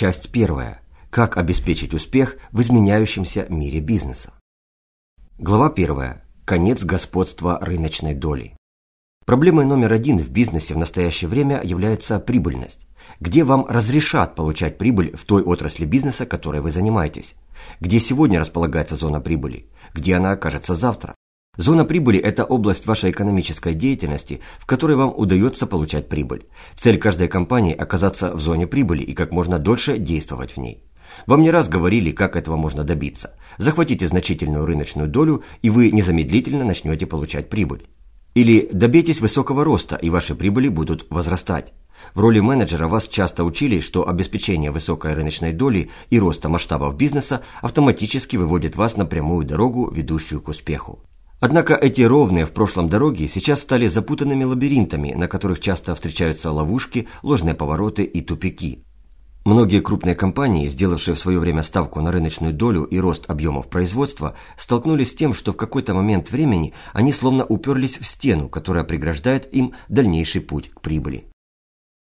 Часть первая. Как обеспечить успех в изменяющемся мире бизнеса. Глава первая. Конец господства рыночной доли. Проблемой номер один в бизнесе в настоящее время является прибыльность. Где вам разрешат получать прибыль в той отрасли бизнеса, которой вы занимаетесь? Где сегодня располагается зона прибыли? Где она окажется завтра? Зона прибыли – это область вашей экономической деятельности, в которой вам удается получать прибыль. Цель каждой компании – оказаться в зоне прибыли и как можно дольше действовать в ней. Вам не раз говорили, как этого можно добиться. Захватите значительную рыночную долю, и вы незамедлительно начнете получать прибыль. Или добейтесь высокого роста, и ваши прибыли будут возрастать. В роли менеджера вас часто учили, что обеспечение высокой рыночной доли и роста масштабов бизнеса автоматически выводит вас на прямую дорогу, ведущую к успеху. Однако эти ровные в прошлом дороги сейчас стали запутанными лабиринтами, на которых часто встречаются ловушки, ложные повороты и тупики. Многие крупные компании, сделавшие в свое время ставку на рыночную долю и рост объемов производства, столкнулись с тем, что в какой-то момент времени они словно уперлись в стену, которая преграждает им дальнейший путь к прибыли.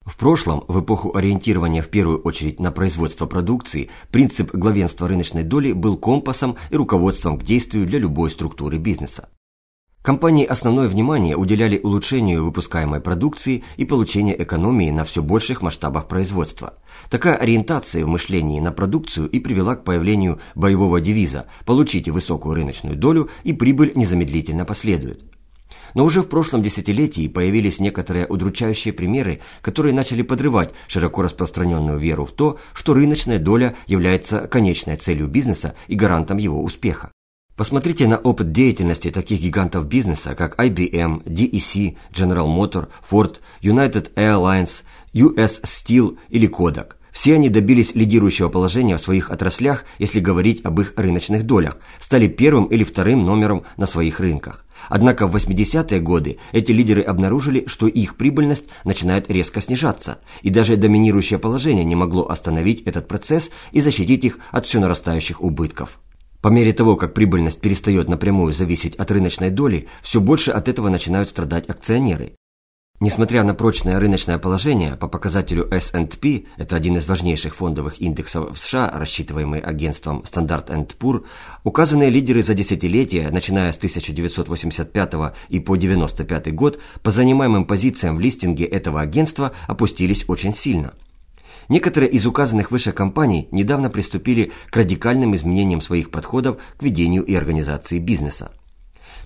В прошлом, в эпоху ориентирования в первую очередь на производство продукции, принцип главенства рыночной доли был компасом и руководством к действию для любой структуры бизнеса. Компании основное внимание уделяли улучшению выпускаемой продукции и получению экономии на все больших масштабах производства. Такая ориентация в мышлении на продукцию и привела к появлению боевого девиза «Получите высокую рыночную долю и прибыль незамедлительно последует». Но уже в прошлом десятилетии появились некоторые удручающие примеры, которые начали подрывать широко распространенную веру в то, что рыночная доля является конечной целью бизнеса и гарантом его успеха. Посмотрите на опыт деятельности таких гигантов бизнеса, как IBM, DEC, General Motor, Ford, United Airlines, US Steel или Kodak. Все они добились лидирующего положения в своих отраслях, если говорить об их рыночных долях, стали первым или вторым номером на своих рынках. Однако в 80-е годы эти лидеры обнаружили, что их прибыльность начинает резко снижаться, и даже доминирующее положение не могло остановить этот процесс и защитить их от все нарастающих убытков. По мере того, как прибыльность перестает напрямую зависеть от рыночной доли, все больше от этого начинают страдать акционеры. Несмотря на прочное рыночное положение, по показателю S&P, это один из важнейших фондовых индексов в США, рассчитываемый агентством Standard Poor, указанные лидеры за десятилетия, начиная с 1985 и по 1995 год, по занимаемым позициям в листинге этого агентства опустились очень сильно – Некоторые из указанных выше компаний недавно приступили к радикальным изменениям своих подходов к ведению и организации бизнеса.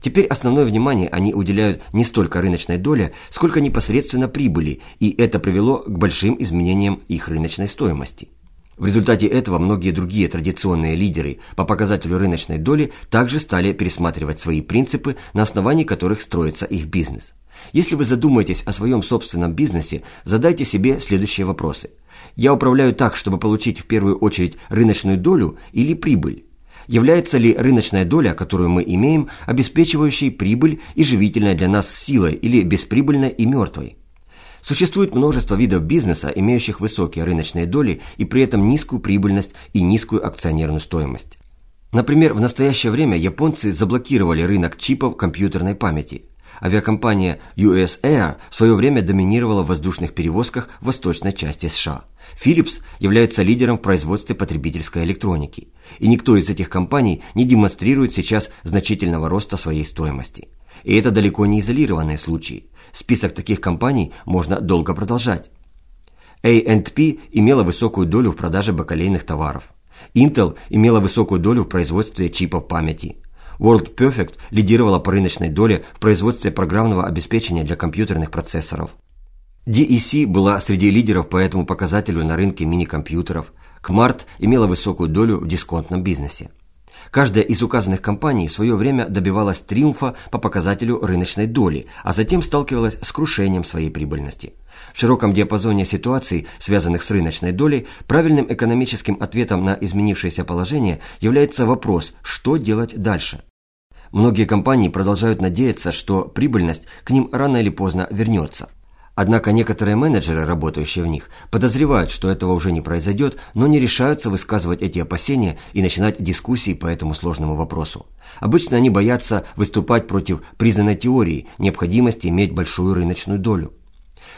Теперь основное внимание они уделяют не столько рыночной доле, сколько непосредственно прибыли, и это привело к большим изменениям их рыночной стоимости. В результате этого многие другие традиционные лидеры по показателю рыночной доли также стали пересматривать свои принципы, на основании которых строится их бизнес. Если вы задумаетесь о своем собственном бизнесе, задайте себе следующие вопросы – я управляю так, чтобы получить в первую очередь рыночную долю или прибыль? Является ли рыночная доля, которую мы имеем, обеспечивающей прибыль и живительной для нас силой или бесприбыльной и мертвой? Существует множество видов бизнеса, имеющих высокие рыночные доли и при этом низкую прибыльность и низкую акционерную стоимость. Например, в настоящее время японцы заблокировали рынок чипов компьютерной памяти – Авиакомпания US Air в свое время доминировала в воздушных перевозках в восточной части США. Philips является лидером в производстве потребительской электроники. И никто из этих компаний не демонстрирует сейчас значительного роста своей стоимости. И это далеко не изолированные случаи. Список таких компаний можно долго продолжать. A&P имела высокую долю в продаже бакалейных товаров. Intel имела высокую долю в производстве чипов памяти. World Perfect лидировала по рыночной доле в производстве программного обеспечения для компьютерных процессоров. DEC была среди лидеров по этому показателю на рынке мини-компьютеров. Кмарт имела высокую долю в дисконтном бизнесе. Каждая из указанных компаний в свое время добивалась триумфа по показателю рыночной доли, а затем сталкивалась с крушением своей прибыльности. В широком диапазоне ситуаций, связанных с рыночной долей, правильным экономическим ответом на изменившееся положение является вопрос, что делать дальше. Многие компании продолжают надеяться, что прибыльность к ним рано или поздно вернется. Однако некоторые менеджеры, работающие в них, подозревают, что этого уже не произойдет, но не решаются высказывать эти опасения и начинать дискуссии по этому сложному вопросу. Обычно они боятся выступать против признанной теории необходимости иметь большую рыночную долю.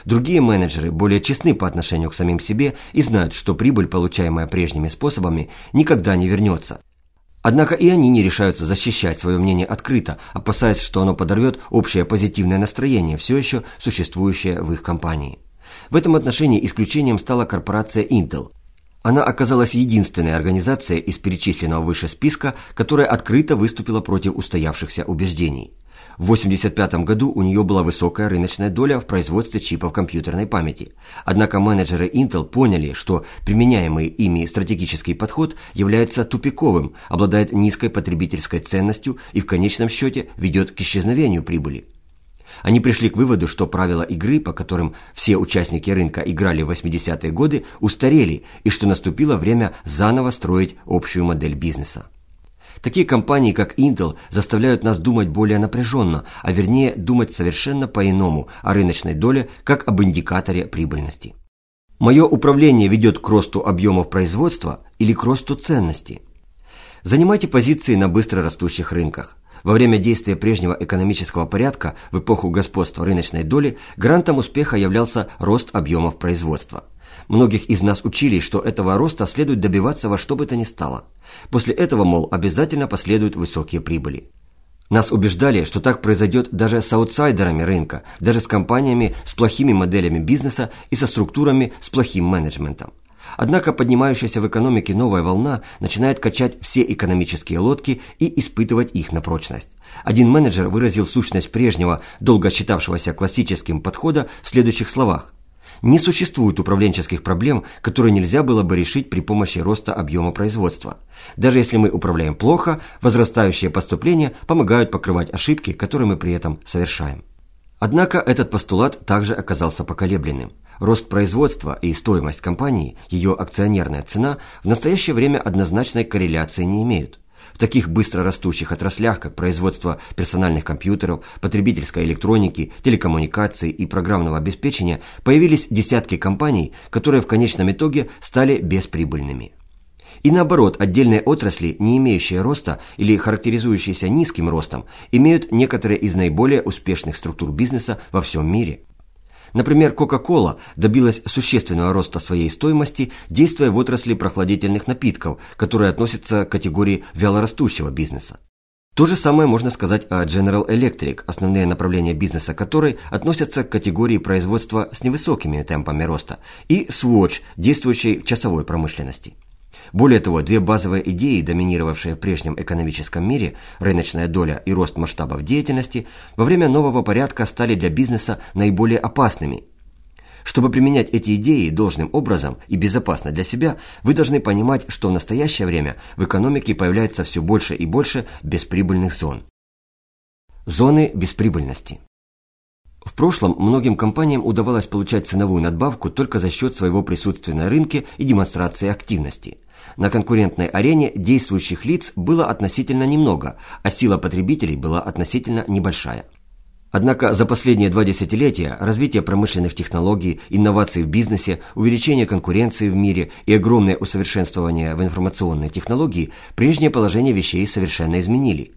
Другие менеджеры более честны по отношению к самим себе и знают, что прибыль, получаемая прежними способами, никогда не вернется. Однако и они не решаются защищать свое мнение открыто, опасаясь, что оно подорвет общее позитивное настроение, все еще существующее в их компании. В этом отношении исключением стала корпорация Intel. Она оказалась единственной организацией из перечисленного выше списка, которая открыто выступила против устоявшихся убеждений. В 1985 году у нее была высокая рыночная доля в производстве чипов компьютерной памяти. Однако менеджеры Intel поняли, что применяемый ими стратегический подход является тупиковым, обладает низкой потребительской ценностью и в конечном счете ведет к исчезновению прибыли. Они пришли к выводу, что правила игры, по которым все участники рынка играли в 80-е годы, устарели и что наступило время заново строить общую модель бизнеса. Такие компании, как Intel, заставляют нас думать более напряженно, а вернее думать совершенно по-иному о рыночной доле как об индикаторе прибыльности. Мое управление ведет к росту объемов производства или к росту ценности. Занимайте позиции на быстро растущих рынках. Во время действия прежнего экономического порядка в эпоху господства рыночной доли грантом успеха являлся рост объемов производства – Многих из нас учили, что этого роста следует добиваться во что бы то ни стало. После этого, мол, обязательно последуют высокие прибыли. Нас убеждали, что так произойдет даже с аутсайдерами рынка, даже с компаниями с плохими моделями бизнеса и со структурами с плохим менеджментом. Однако поднимающаяся в экономике новая волна начинает качать все экономические лодки и испытывать их на прочность. Один менеджер выразил сущность прежнего, долго считавшегося классическим подхода в следующих словах. Не существует управленческих проблем, которые нельзя было бы решить при помощи роста объема производства. Даже если мы управляем плохо, возрастающие поступления помогают покрывать ошибки, которые мы при этом совершаем. Однако этот постулат также оказался поколебленным. Рост производства и стоимость компании, ее акционерная цена в настоящее время однозначной корреляции не имеют. В таких быстро растущих отраслях, как производство персональных компьютеров, потребительской электроники, телекоммуникаций и программного обеспечения, появились десятки компаний, которые в конечном итоге стали бесприбыльными. И наоборот, отдельные отрасли, не имеющие роста или характеризующиеся низким ростом, имеют некоторые из наиболее успешных структур бизнеса во всем мире. Например, Coca-Cola добилась существенного роста своей стоимости, действуя в отрасли прохладительных напитков, которые относятся к категории вялорастущего бизнеса. То же самое можно сказать о General Electric, основные направления бизнеса которой относятся к категории производства с невысокими темпами роста, и Swatch, действующей в часовой промышленности. Более того, две базовые идеи, доминировавшие в прежнем экономическом мире, рыночная доля и рост масштабов деятельности, во время нового порядка стали для бизнеса наиболее опасными. Чтобы применять эти идеи должным образом и безопасно для себя, вы должны понимать, что в настоящее время в экономике появляется все больше и больше бесприбыльных зон. Зоны бесприбыльности. В прошлом многим компаниям удавалось получать ценовую надбавку только за счет своего присутствия на рынке и демонстрации активности – на конкурентной арене действующих лиц было относительно немного, а сила потребителей была относительно небольшая. Однако за последние два десятилетия развитие промышленных технологий, инноваций в бизнесе, увеличение конкуренции в мире и огромное усовершенствование в информационной технологии прежнее положение вещей совершенно изменили –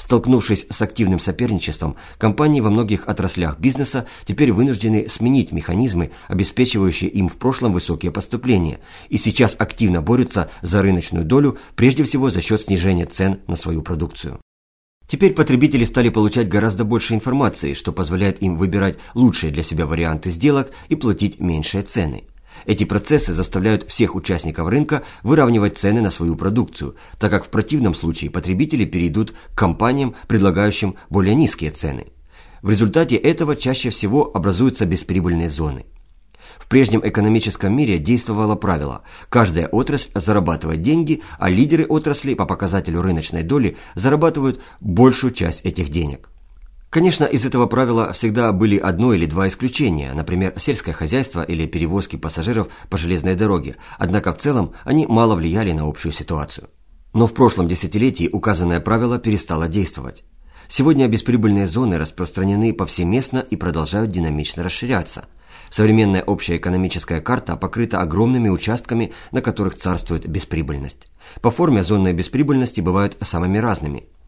Столкнувшись с активным соперничеством, компании во многих отраслях бизнеса теперь вынуждены сменить механизмы, обеспечивающие им в прошлом высокие поступления, и сейчас активно борются за рыночную долю, прежде всего за счет снижения цен на свою продукцию. Теперь потребители стали получать гораздо больше информации, что позволяет им выбирать лучшие для себя варианты сделок и платить меньшие цены. Эти процессы заставляют всех участников рынка выравнивать цены на свою продукцию, так как в противном случае потребители перейдут к компаниям, предлагающим более низкие цены. В результате этого чаще всего образуются бесприбыльные зоны. В прежнем экономическом мире действовало правило – каждая отрасль зарабатывает деньги, а лидеры отрасли по показателю рыночной доли зарабатывают большую часть этих денег. Конечно, из этого правила всегда были одно или два исключения, например, сельское хозяйство или перевозки пассажиров по железной дороге, однако в целом они мало влияли на общую ситуацию. Но в прошлом десятилетии указанное правило перестало действовать. Сегодня бесприбыльные зоны распространены повсеместно и продолжают динамично расширяться. Современная общая экономическая карта покрыта огромными участками, на которых царствует бесприбыльность. По форме зонные бесприбыльности бывают самыми разными –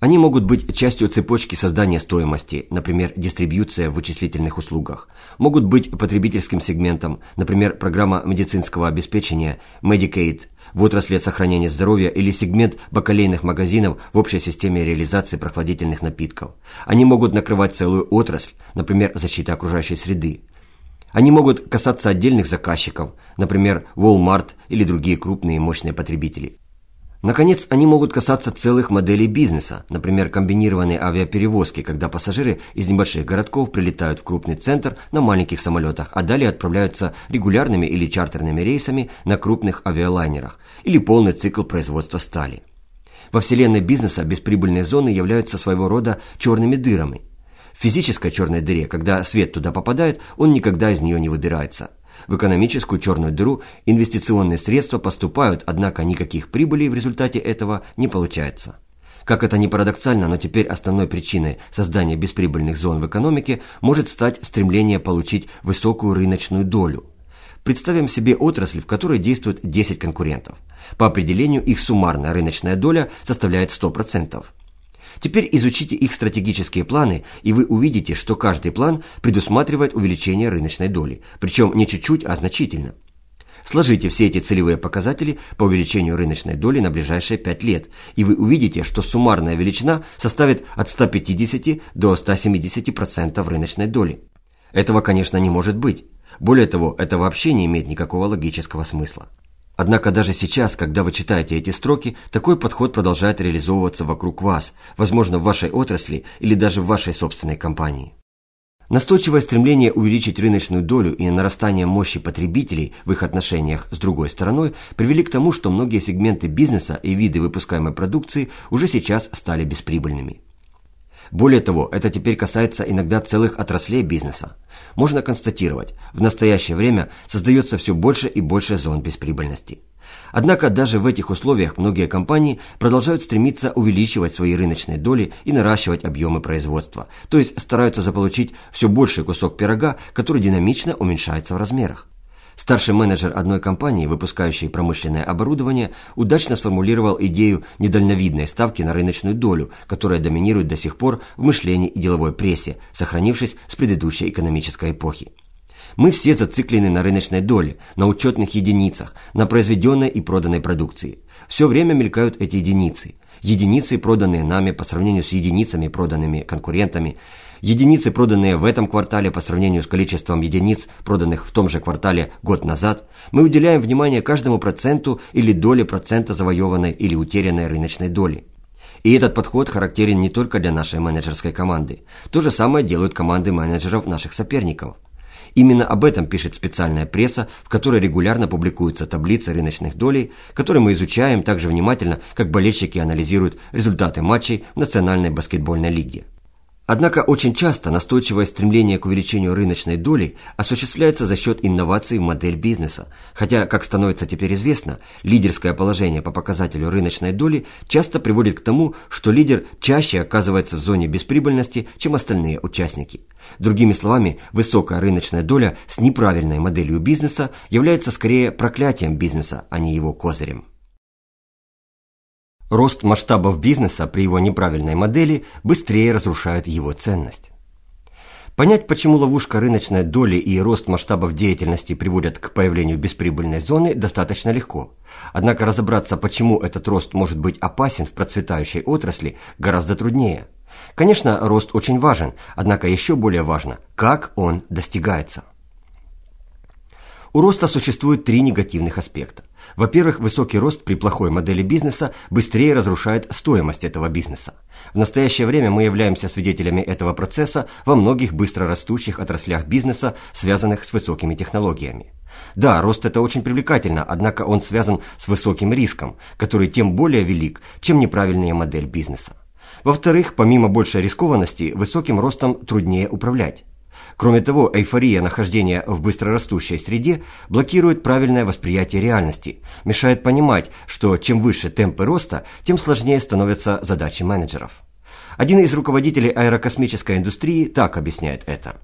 Они могут быть частью цепочки создания стоимости, например, дистрибьюция в вычислительных услугах, могут быть потребительским сегментом, например, программа медицинского обеспечения Medicaid в отрасли сохранения здоровья или сегмент бакалейных магазинов в общей системе реализации прохладительных напитков. Они могут накрывать целую отрасль, например, защита окружающей среды. Они могут касаться отдельных заказчиков, например, Walmart или другие крупные и мощные потребители. Наконец, они могут касаться целых моделей бизнеса, например, комбинированные авиаперевозки, когда пассажиры из небольших городков прилетают в крупный центр на маленьких самолетах, а далее отправляются регулярными или чартерными рейсами на крупных авиалайнерах, или полный цикл производства стали. Во вселенной бизнеса бесприбыльные зоны являются своего рода черными дырами. В физической черной дыре, когда свет туда попадает, он никогда из нее не выбирается – в экономическую черную дыру инвестиционные средства поступают, однако никаких прибылей в результате этого не получается. Как это ни парадоксально, но теперь основной причиной создания бесприбыльных зон в экономике может стать стремление получить высокую рыночную долю. Представим себе отрасль, в которой действует 10 конкурентов. По определению их суммарная рыночная доля составляет 100%. Теперь изучите их стратегические планы, и вы увидите, что каждый план предусматривает увеличение рыночной доли, причем не чуть-чуть, а значительно. Сложите все эти целевые показатели по увеличению рыночной доли на ближайшие 5 лет, и вы увидите, что суммарная величина составит от 150 до 170% рыночной доли. Этого, конечно, не может быть. Более того, это вообще не имеет никакого логического смысла. Однако даже сейчас, когда вы читаете эти строки, такой подход продолжает реализовываться вокруг вас, возможно, в вашей отрасли или даже в вашей собственной компании. Настойчивое стремление увеличить рыночную долю и нарастание мощи потребителей в их отношениях с другой стороной привели к тому, что многие сегменты бизнеса и виды выпускаемой продукции уже сейчас стали бесприбыльными. Более того, это теперь касается иногда целых отраслей бизнеса. Можно констатировать, в настоящее время создается все больше и больше зон бесприбыльности. Однако даже в этих условиях многие компании продолжают стремиться увеличивать свои рыночные доли и наращивать объемы производства, то есть стараются заполучить все больший кусок пирога, который динамично уменьшается в размерах. Старший менеджер одной компании, выпускающей промышленное оборудование, удачно сформулировал идею недальновидной ставки на рыночную долю, которая доминирует до сих пор в мышлении и деловой прессе, сохранившись с предыдущей экономической эпохи. Мы все зациклены на рыночной доле, на учетных единицах, на произведенной и проданной продукции. Все время мелькают эти единицы. Единицы, проданные нами по сравнению с единицами, проданными конкурентами – единицы, проданные в этом квартале по сравнению с количеством единиц, проданных в том же квартале год назад, мы уделяем внимание каждому проценту или доле процента завоеванной или утерянной рыночной доли. И этот подход характерен не только для нашей менеджерской команды. То же самое делают команды менеджеров наших соперников. Именно об этом пишет специальная пресса, в которой регулярно публикуются таблицы рыночных долей, которые мы изучаем так же внимательно, как болельщики анализируют результаты матчей в Национальной баскетбольной лиге. Однако очень часто настойчивое стремление к увеличению рыночной доли осуществляется за счет инноваций в модель бизнеса, хотя, как становится теперь известно, лидерское положение по показателю рыночной доли часто приводит к тому, что лидер чаще оказывается в зоне бесприбыльности, чем остальные участники. Другими словами, высокая рыночная доля с неправильной моделью бизнеса является скорее проклятием бизнеса, а не его козырем. Рост масштабов бизнеса при его неправильной модели быстрее разрушает его ценность. Понять, почему ловушка рыночной доли и рост масштабов деятельности приводят к появлению бесприбыльной зоны, достаточно легко. Однако разобраться, почему этот рост может быть опасен в процветающей отрасли, гораздо труднее. Конечно, рост очень важен, однако еще более важно, как он достигается. У роста существует три негативных аспекта. Во-первых, высокий рост при плохой модели бизнеса быстрее разрушает стоимость этого бизнеса. В настоящее время мы являемся свидетелями этого процесса во многих быстрорастущих отраслях бизнеса, связанных с высокими технологиями. Да, рост это очень привлекательно, однако он связан с высоким риском, который тем более велик, чем неправильная модель бизнеса. Во-вторых, помимо большей рискованности, высоким ростом труднее управлять. Кроме того, эйфория нахождения в быстрорастущей среде блокирует правильное восприятие реальности, мешает понимать, что чем выше темпы роста, тем сложнее становятся задачи менеджеров. Один из руководителей аэрокосмической индустрии так объясняет это.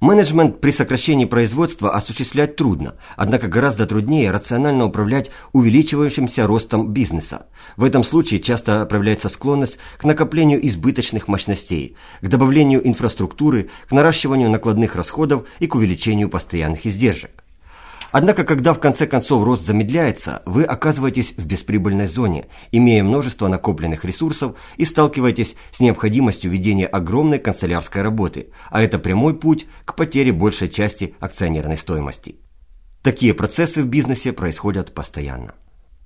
Менеджмент при сокращении производства осуществлять трудно, однако гораздо труднее рационально управлять увеличивающимся ростом бизнеса. В этом случае часто проявляется склонность к накоплению избыточных мощностей, к добавлению инфраструктуры, к наращиванию накладных расходов и к увеличению постоянных издержек. Однако, когда в конце концов рост замедляется, вы оказываетесь в бесприбыльной зоне, имея множество накопленных ресурсов и сталкиваетесь с необходимостью ведения огромной канцелярской работы, а это прямой путь к потере большей части акционерной стоимости. Такие процессы в бизнесе происходят постоянно.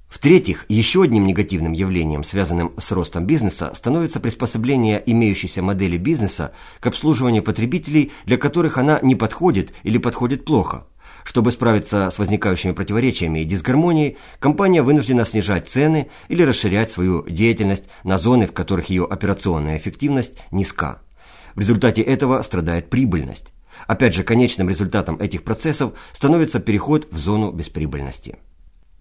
В-третьих, еще одним негативным явлением, связанным с ростом бизнеса, становится приспособление имеющейся модели бизнеса к обслуживанию потребителей, для которых она не подходит или подходит плохо – чтобы справиться с возникающими противоречиями и дисгармонией, компания вынуждена снижать цены или расширять свою деятельность на зоны, в которых ее операционная эффективность низка. В результате этого страдает прибыльность. Опять же, конечным результатом этих процессов становится переход в зону бесприбыльности.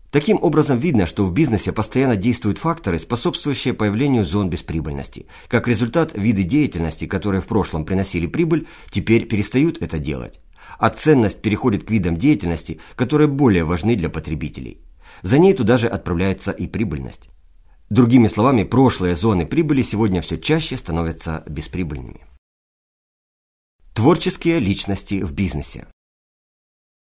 Таким образом, видно, что в бизнесе постоянно действуют факторы, способствующие появлению зон бесприбыльности. Как результат, виды деятельности, которые в прошлом приносили прибыль, теперь перестают это делать а ценность переходит к видам деятельности, которые более важны для потребителей. За ней туда же отправляется и прибыльность. Другими словами, прошлые зоны прибыли сегодня все чаще становятся бесприбыльными. Творческие личности в бизнесе.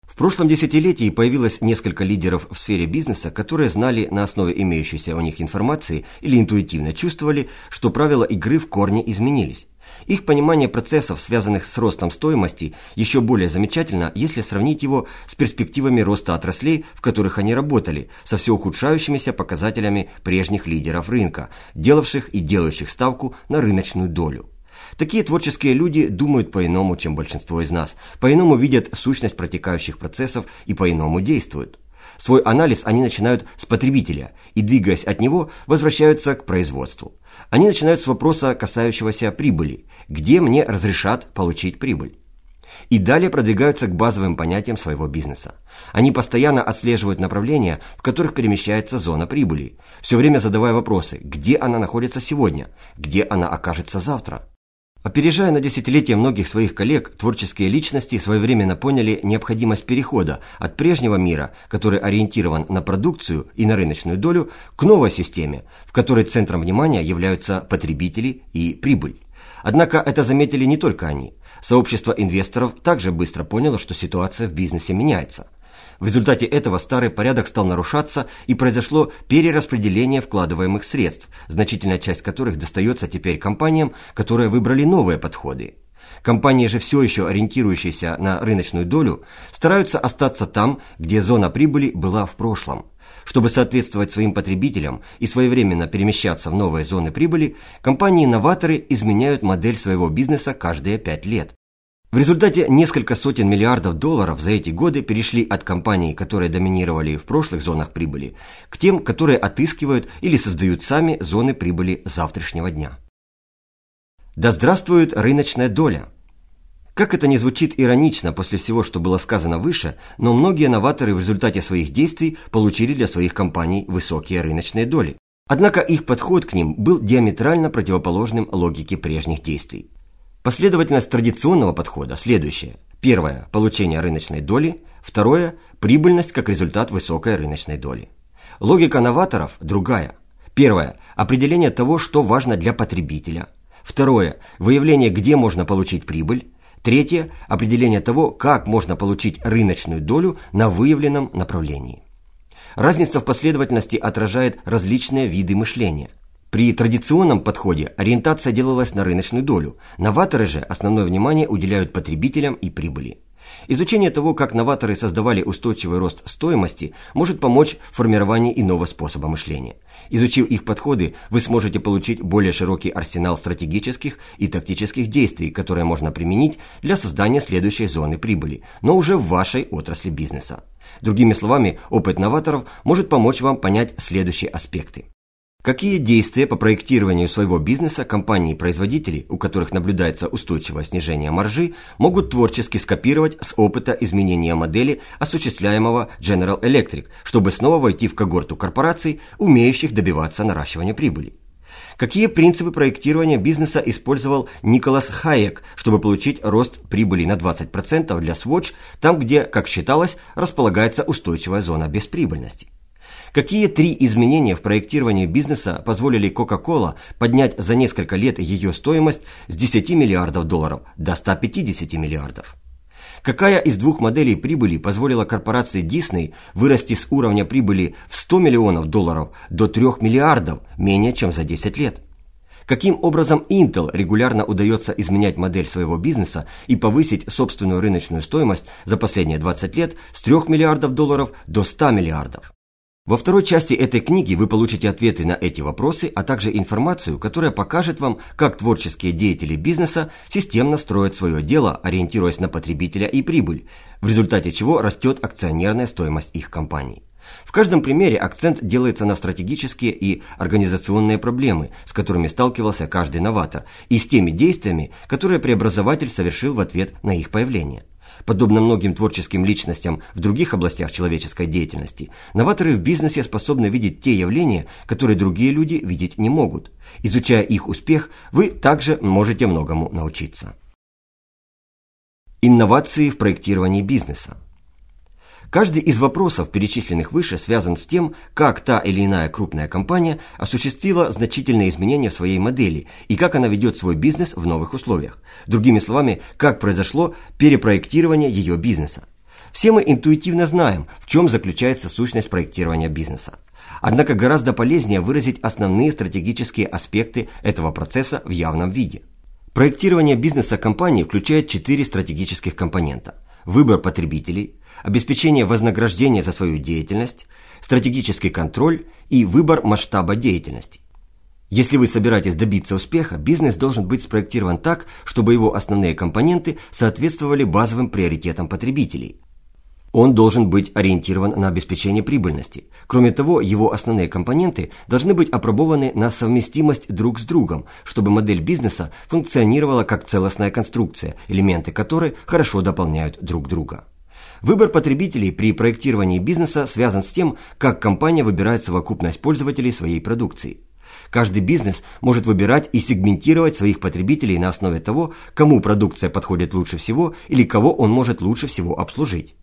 В прошлом десятилетии появилось несколько лидеров в сфере бизнеса, которые знали на основе имеющейся у них информации или интуитивно чувствовали, что правила игры в корне изменились. Их понимание процессов, связанных с ростом стоимости, еще более замечательно, если сравнить его с перспективами роста отраслей, в которых они работали, со все ухудшающимися показателями прежних лидеров рынка, делавших и делающих ставку на рыночную долю. Такие творческие люди думают по-иному, чем большинство из нас, по-иному видят сущность протекающих процессов и по-иному действуют. Свой анализ они начинают с потребителя и, двигаясь от него, возвращаются к производству. Они начинают с вопроса, касающегося прибыли. Где мне разрешат получить прибыль? И далее продвигаются к базовым понятиям своего бизнеса. Они постоянно отслеживают направления, в которых перемещается зона прибыли, все время задавая вопросы, где она находится сегодня, где она окажется завтра. Опережая на десятилетия многих своих коллег, творческие личности своевременно поняли необходимость перехода от прежнего мира, который ориентирован на продукцию и на рыночную долю, к новой системе, в которой центром внимания являются потребители и прибыль. Однако это заметили не только они. Сообщество инвесторов также быстро поняло, что ситуация в бизнесе меняется. В результате этого старый порядок стал нарушаться и произошло перераспределение вкладываемых средств, значительная часть которых достается теперь компаниям, которые выбрали новые подходы. Компании же все еще ориентирующиеся на рыночную долю стараются остаться там, где зона прибыли была в прошлом. Чтобы соответствовать своим потребителям и своевременно перемещаться в новые зоны прибыли, компании-новаторы изменяют модель своего бизнеса каждые пять лет. В результате несколько сотен миллиардов долларов за эти годы перешли от компаний, которые доминировали в прошлых зонах прибыли, к тем, которые отыскивают или создают сами зоны прибыли завтрашнего дня. Да здравствует рыночная доля! Как это не звучит иронично после всего, что было сказано выше, но многие новаторы в результате своих действий получили для своих компаний высокие рыночные доли. Однако их подход к ним был диаметрально противоположным логике прежних действий. Последовательность традиционного подхода следующая. Первое – получение рыночной доли. Второе – прибыльность как результат высокой рыночной доли. Логика новаторов другая. Первое – определение того, что важно для потребителя. Второе – выявление, где можно получить прибыль. Третье – определение того, как можно получить рыночную долю на выявленном направлении. Разница в последовательности отражает различные виды мышления – при традиционном подходе ориентация делалась на рыночную долю, новаторы же основное внимание уделяют потребителям и прибыли. Изучение того, как новаторы создавали устойчивый рост стоимости, может помочь в формировании иного способа мышления. Изучив их подходы, вы сможете получить более широкий арсенал стратегических и тактических действий, которые можно применить для создания следующей зоны прибыли, но уже в вашей отрасли бизнеса. Другими словами, опыт новаторов может помочь вам понять следующие аспекты. Какие действия по проектированию своего бизнеса компании-производители, у которых наблюдается устойчивое снижение маржи, могут творчески скопировать с опыта изменения модели, осуществляемого General Electric, чтобы снова войти в когорту корпораций, умеющих добиваться наращивания прибыли? Какие принципы проектирования бизнеса использовал Николас Хайек, чтобы получить рост прибыли на 20% для Swatch, там, где, как считалось, располагается устойчивая зона бесприбыльности? Какие три изменения в проектировании бизнеса позволили Coca-Cola поднять за несколько лет ее стоимость с 10 миллиардов долларов до 150 миллиардов? Какая из двух моделей прибыли позволила корпорации Disney вырасти с уровня прибыли в 100 миллионов долларов до 3 миллиардов менее чем за 10 лет? Каким образом Intel регулярно удается изменять модель своего бизнеса и повысить собственную рыночную стоимость за последние 20 лет с 3 миллиардов долларов до 100 миллиардов? Во второй части этой книги вы получите ответы на эти вопросы, а также информацию, которая покажет вам, как творческие деятели бизнеса системно строят свое дело, ориентируясь на потребителя и прибыль, в результате чего растет акционерная стоимость их компаний. В каждом примере акцент делается на стратегические и организационные проблемы, с которыми сталкивался каждый новатор, и с теми действиями, которые преобразователь совершил в ответ на их появление. Подобно многим творческим личностям в других областях человеческой деятельности, новаторы в бизнесе способны видеть те явления, которые другие люди видеть не могут. Изучая их успех, вы также можете многому научиться. Инновации в проектировании бизнеса. Каждый из вопросов, перечисленных выше, связан с тем, как та или иная крупная компания осуществила значительные изменения в своей модели и как она ведет свой бизнес в новых условиях. Другими словами, как произошло перепроектирование ее бизнеса. Все мы интуитивно знаем, в чем заключается сущность проектирования бизнеса. Однако гораздо полезнее выразить основные стратегические аспекты этого процесса в явном виде. Проектирование бизнеса компании включает четыре стратегических компонента. Выбор потребителей – обеспечение вознаграждения за свою деятельность, стратегический контроль и выбор масштаба деятельности. Если вы собираетесь добиться успеха, бизнес должен быть спроектирован так, чтобы его основные компоненты соответствовали базовым приоритетам потребителей. Он должен быть ориентирован на обеспечение прибыльности. Кроме того, его основные компоненты должны быть опробованы на совместимость друг с другом, чтобы модель бизнеса функционировала как целостная конструкция, элементы которой хорошо дополняют друг друга. Выбор потребителей при проектировании бизнеса связан с тем, как компания выбирает совокупность пользователей своей продукции. Каждый бизнес может выбирать и сегментировать своих потребителей на основе того, кому продукция подходит лучше всего или кого он может лучше всего обслужить.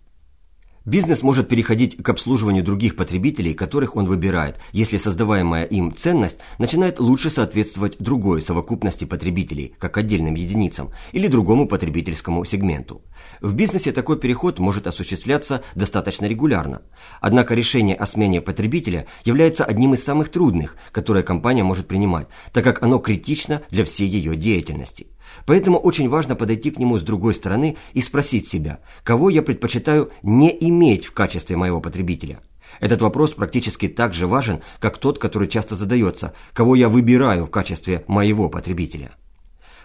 Бизнес может переходить к обслуживанию других потребителей, которых он выбирает, если создаваемая им ценность начинает лучше соответствовать другой совокупности потребителей, как отдельным единицам, или другому потребительскому сегменту. В бизнесе такой переход может осуществляться достаточно регулярно. Однако решение о смене потребителя является одним из самых трудных, которые компания может принимать, так как оно критично для всей ее деятельности. Поэтому очень важно подойти к нему с другой стороны и спросить себя, кого я предпочитаю не иметь в качестве моего потребителя. Этот вопрос практически так же важен, как тот, который часто задается, кого я выбираю в качестве моего потребителя.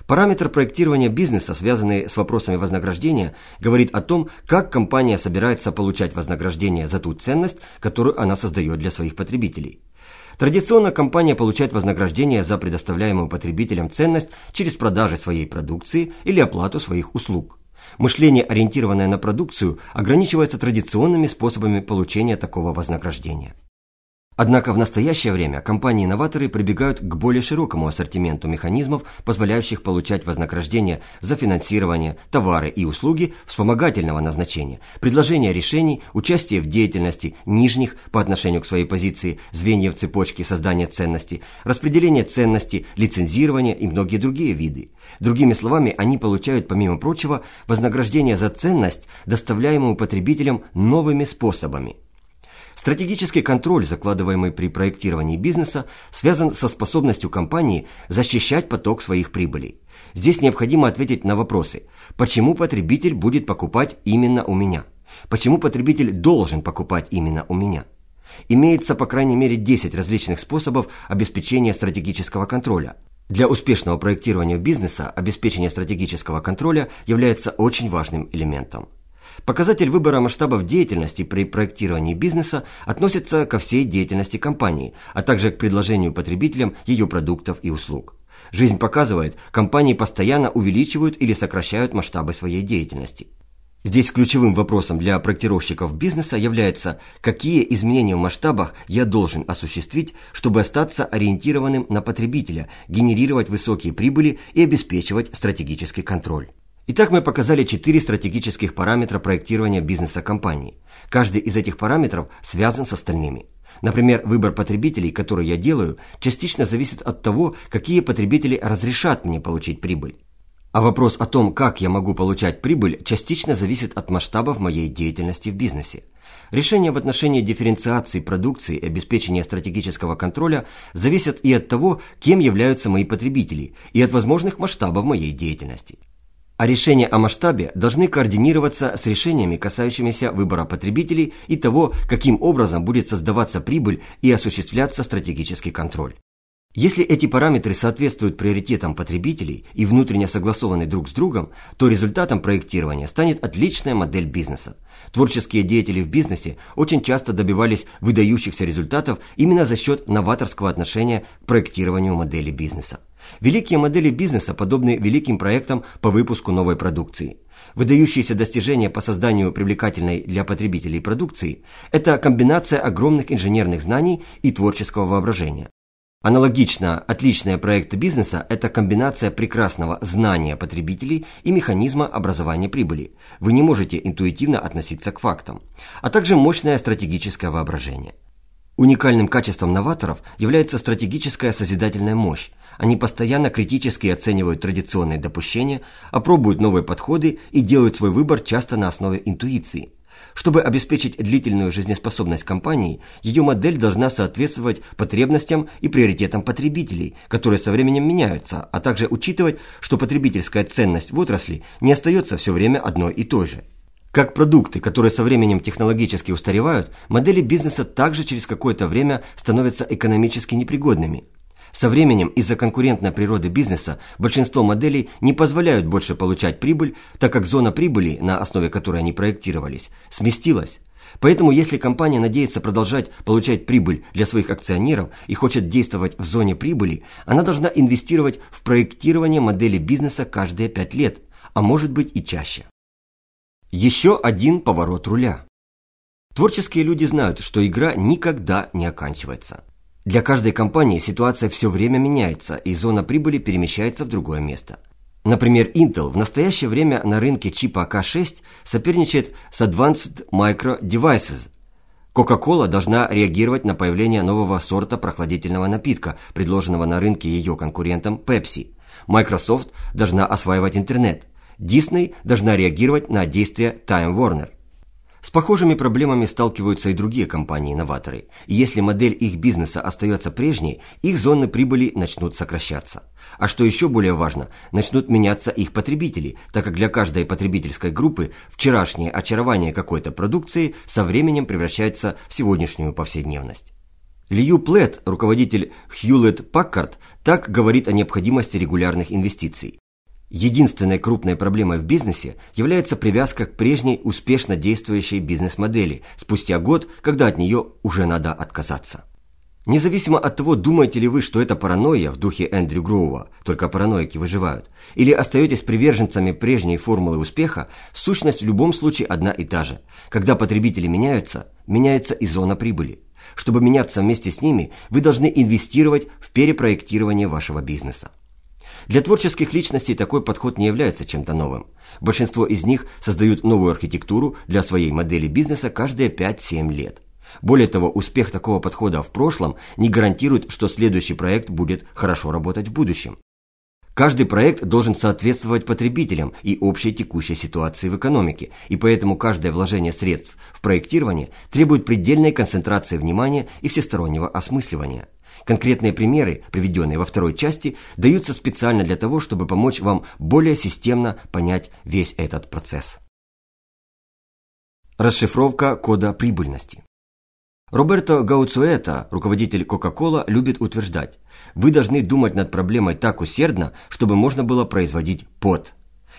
Параметр проектирования бизнеса, связанный с вопросами вознаграждения, говорит о том, как компания собирается получать вознаграждение за ту ценность, которую она создает для своих потребителей. Традиционно компания получает вознаграждение за предоставляемую потребителям ценность через продажи своей продукции или оплату своих услуг. Мышление, ориентированное на продукцию, ограничивается традиционными способами получения такого вознаграждения. Однако в настоящее время компании-инноваторы прибегают к более широкому ассортименту механизмов, позволяющих получать вознаграждение за финансирование, товары и услуги вспомогательного назначения, предложение решений, участие в деятельности нижних по отношению к своей позиции звеньев цепочки создания ценности, распределение ценности, лицензирование и многие другие виды. Другими словами, они получают, помимо прочего, вознаграждение за ценность, доставляемую потребителям новыми способами – Стратегический контроль, закладываемый при проектировании бизнеса, связан со способностью компании защищать поток своих прибылей. Здесь необходимо ответить на вопросы. Почему потребитель будет покупать именно у меня? Почему потребитель должен покупать именно у меня? Имеется по крайней мере 10 различных способов обеспечения стратегического контроля. Для успешного проектирования бизнеса обеспечение стратегического контроля является очень важным элементом. Показатель выбора масштабов деятельности при проектировании бизнеса относится ко всей деятельности компании, а также к предложению потребителям ее продуктов и услуг. Жизнь показывает, компании постоянно увеличивают или сокращают масштабы своей деятельности. Здесь ключевым вопросом для проектировщиков бизнеса является, какие изменения в масштабах я должен осуществить, чтобы остаться ориентированным на потребителя, генерировать высокие прибыли и обеспечивать стратегический контроль. Итак, мы показали четыре стратегических параметра проектирования бизнеса компании. Каждый из этих параметров связан с остальными. Например, выбор потребителей, который я делаю, частично зависит от того, какие потребители разрешат мне получить прибыль. А вопрос о том, как я могу получать прибыль, частично зависит от масштабов моей деятельности в бизнесе. Решение в отношении дифференциации продукции и обеспечения стратегического контроля зависят и от того, кем являются мои потребители, и от возможных масштабов моей деятельности. А решения о масштабе должны координироваться с решениями, касающимися выбора потребителей и того, каким образом будет создаваться прибыль и осуществляться стратегический контроль. Если эти параметры соответствуют приоритетам потребителей и внутренне согласованы друг с другом, то результатом проектирования станет отличная модель бизнеса. Творческие деятели в бизнесе очень часто добивались выдающихся результатов именно за счет новаторского отношения к проектированию модели бизнеса. Великие модели бизнеса подобны великим проектам по выпуску новой продукции. Выдающиеся достижения по созданию привлекательной для потребителей продукции – это комбинация огромных инженерных знаний и творческого воображения. Аналогично отличные проекты бизнеса – это комбинация прекрасного знания потребителей и механизма образования прибыли. Вы не можете интуитивно относиться к фактам, а также мощное стратегическое воображение. Уникальным качеством новаторов является стратегическая созидательная мощь. Они постоянно критически оценивают традиционные допущения, опробуют новые подходы и делают свой выбор часто на основе интуиции – чтобы обеспечить длительную жизнеспособность компании, ее модель должна соответствовать потребностям и приоритетам потребителей, которые со временем меняются, а также учитывать, что потребительская ценность в отрасли не остается все время одной и той же. Как продукты, которые со временем технологически устаревают, модели бизнеса также через какое-то время становятся экономически непригодными – со временем из-за конкурентной природы бизнеса большинство моделей не позволяют больше получать прибыль, так как зона прибыли, на основе которой они проектировались, сместилась. Поэтому если компания надеется продолжать получать прибыль для своих акционеров и хочет действовать в зоне прибыли, она должна инвестировать в проектирование модели бизнеса каждые 5 лет, а может быть и чаще. Еще один поворот руля. Творческие люди знают, что игра никогда не оканчивается. Для каждой компании ситуация все время меняется, и зона прибыли перемещается в другое место. Например, Intel в настоящее время на рынке чипа AK6 соперничает с Advanced Micro Devices. Coca-Cola должна реагировать на появление нового сорта прохладительного напитка, предложенного на рынке ее конкурентом Pepsi. Microsoft должна осваивать интернет. Disney должна реагировать на действия Time Warner. С похожими проблемами сталкиваются и другие компании-инноваторы. И если модель их бизнеса остается прежней, их зоны прибыли начнут сокращаться. А что еще более важно, начнут меняться их потребители, так как для каждой потребительской группы вчерашнее очарование какой-то продукции со временем превращается в сегодняшнюю повседневность. Лью Плет, руководитель Hewlett Packard, так говорит о необходимости регулярных инвестиций. Единственной крупной проблемой в бизнесе является привязка к прежней успешно действующей бизнес-модели спустя год, когда от нее уже надо отказаться. Независимо от того, думаете ли вы, что это паранойя в духе Эндрю Гроува, только параноики выживают, или остаетесь приверженцами прежней формулы успеха, сущность в любом случае одна и та же. Когда потребители меняются, меняется и зона прибыли. Чтобы меняться вместе с ними, вы должны инвестировать в перепроектирование вашего бизнеса. Для творческих личностей такой подход не является чем-то новым. Большинство из них создают новую архитектуру для своей модели бизнеса каждые 5-7 лет. Более того, успех такого подхода в прошлом не гарантирует, что следующий проект будет хорошо работать в будущем. Каждый проект должен соответствовать потребителям и общей текущей ситуации в экономике, и поэтому каждое вложение средств в проектирование требует предельной концентрации внимания и всестороннего осмысливания. Конкретные примеры, приведенные во второй части, даются специально для того, чтобы помочь вам более системно понять весь этот процесс. Расшифровка кода прибыльности. Роберто Гауцуэта, руководитель Coca-Cola, любит утверждать, вы должны думать над проблемой так усердно, чтобы можно было производить пот.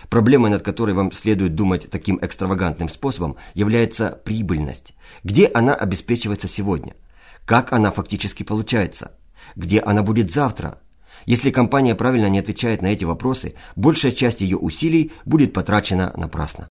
Проблемой, над которой вам следует думать таким экстравагантным способом, является прибыльность. Где она обеспечивается сегодня? Как она фактически получается? Где она будет завтра? Если компания правильно не отвечает на эти вопросы, большая часть ее усилий будет потрачена напрасно.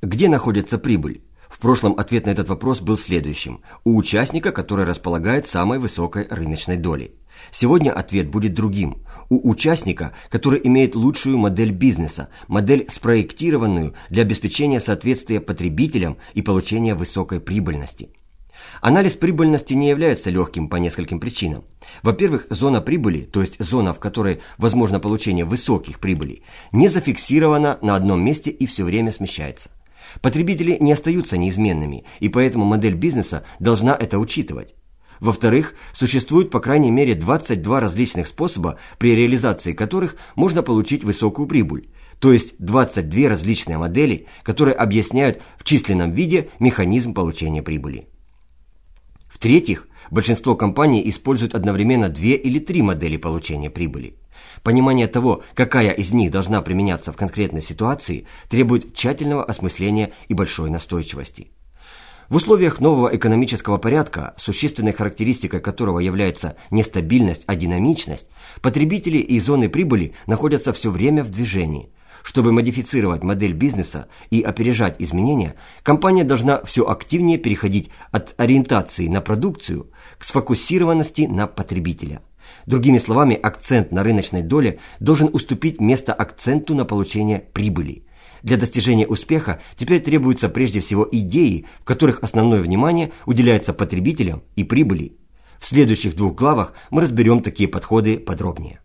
Где находится прибыль? В прошлом ответ на этот вопрос был следующим. У участника, который располагает самой высокой рыночной долей. Сегодня ответ будет другим. У участника, который имеет лучшую модель бизнеса, модель спроектированную для обеспечения соответствия потребителям и получения высокой прибыльности. Анализ прибыльности не является легким по нескольким причинам. Во-первых, зона прибыли, то есть зона, в которой возможно получение высоких прибылей, не зафиксирована на одном месте и все время смещается. Потребители не остаются неизменными, и поэтому модель бизнеса должна это учитывать. Во-вторых, существует по крайней мере 22 различных способа, при реализации которых можно получить высокую прибыль, то есть 22 различные модели, которые объясняют в численном виде механизм получения прибыли. В-третьих, большинство компаний используют одновременно две или три модели получения прибыли. Понимание того, какая из них должна применяться в конкретной ситуации, требует тщательного осмысления и большой настойчивости. В условиях нового экономического порядка, существенной характеристикой которого является не стабильность, а динамичность, потребители и зоны прибыли находятся все время в движении. Чтобы модифицировать модель бизнеса и опережать изменения, компания должна все активнее переходить от ориентации на продукцию к сфокусированности на потребителя. Другими словами, акцент на рыночной доле должен уступить место акценту на получение прибыли – для достижения успеха теперь требуются прежде всего идеи, в которых основное внимание уделяется потребителям и прибыли. В следующих двух главах мы разберем такие подходы подробнее.